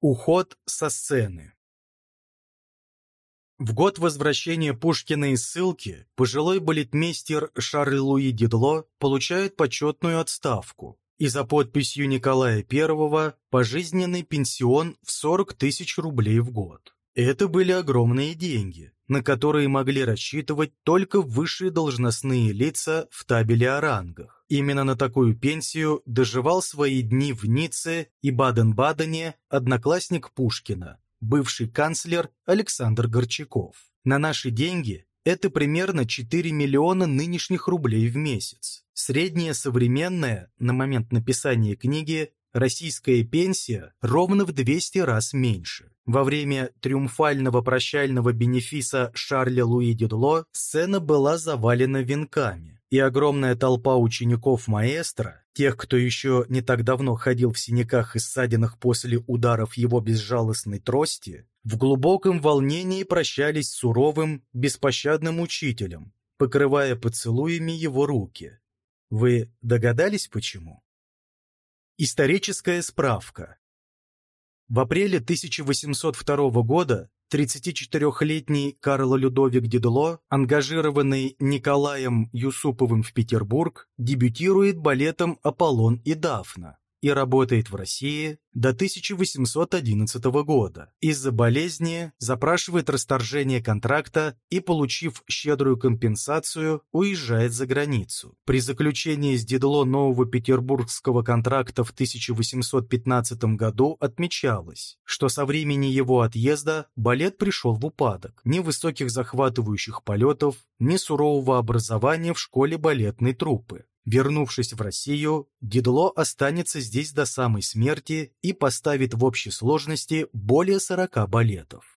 Уход со сцены В год возвращения Пушкина из ссылки пожилой балетмейстер Шарль-Луи Дидло получает почетную отставку и за подписью Николая I пожизненный пенсион в 40 тысяч рублей в год. Это были огромные деньги, на которые могли рассчитывать только высшие должностные лица в табеле о рангах. Именно на такую пенсию доживал свои дни в Ницце и Баден-Бадене одноклассник Пушкина, бывший канцлер Александр Горчаков. На наши деньги это примерно 4 миллиона нынешних рублей в месяц. Средняя современная, на момент написания книги, российская пенсия ровно в 200 раз меньше. Во время триумфального прощального бенефиса Шарля Луи Дедло сцена была завалена венками, и огромная толпа учеников маэстро, тех, кто еще не так давно ходил в синяках и ссадинах после ударов его безжалостной трости, в глубоком волнении прощались с суровым, беспощадным учителем, покрывая поцелуями его руки. Вы догадались, почему? Историческая справка. В апреле 1802 года 34-летний Карл Людовик Дидло, ангажированный Николаем Юсуповым в Петербург, дебютирует балетом «Аполлон и Дафна» и работает в России до 1811 года. Из-за болезни запрашивает расторжение контракта и, получив щедрую компенсацию, уезжает за границу. При заключении с Дедло нового петербургского контракта в 1815 году отмечалось, что со времени его отъезда балет пришел в упадок. Ни высоких захватывающих полетов, ни сурового образования в школе балетной труппы. Вернувшись в Россию, Дидло останется здесь до самой смерти и поставит в общей сложности более 40 балетов.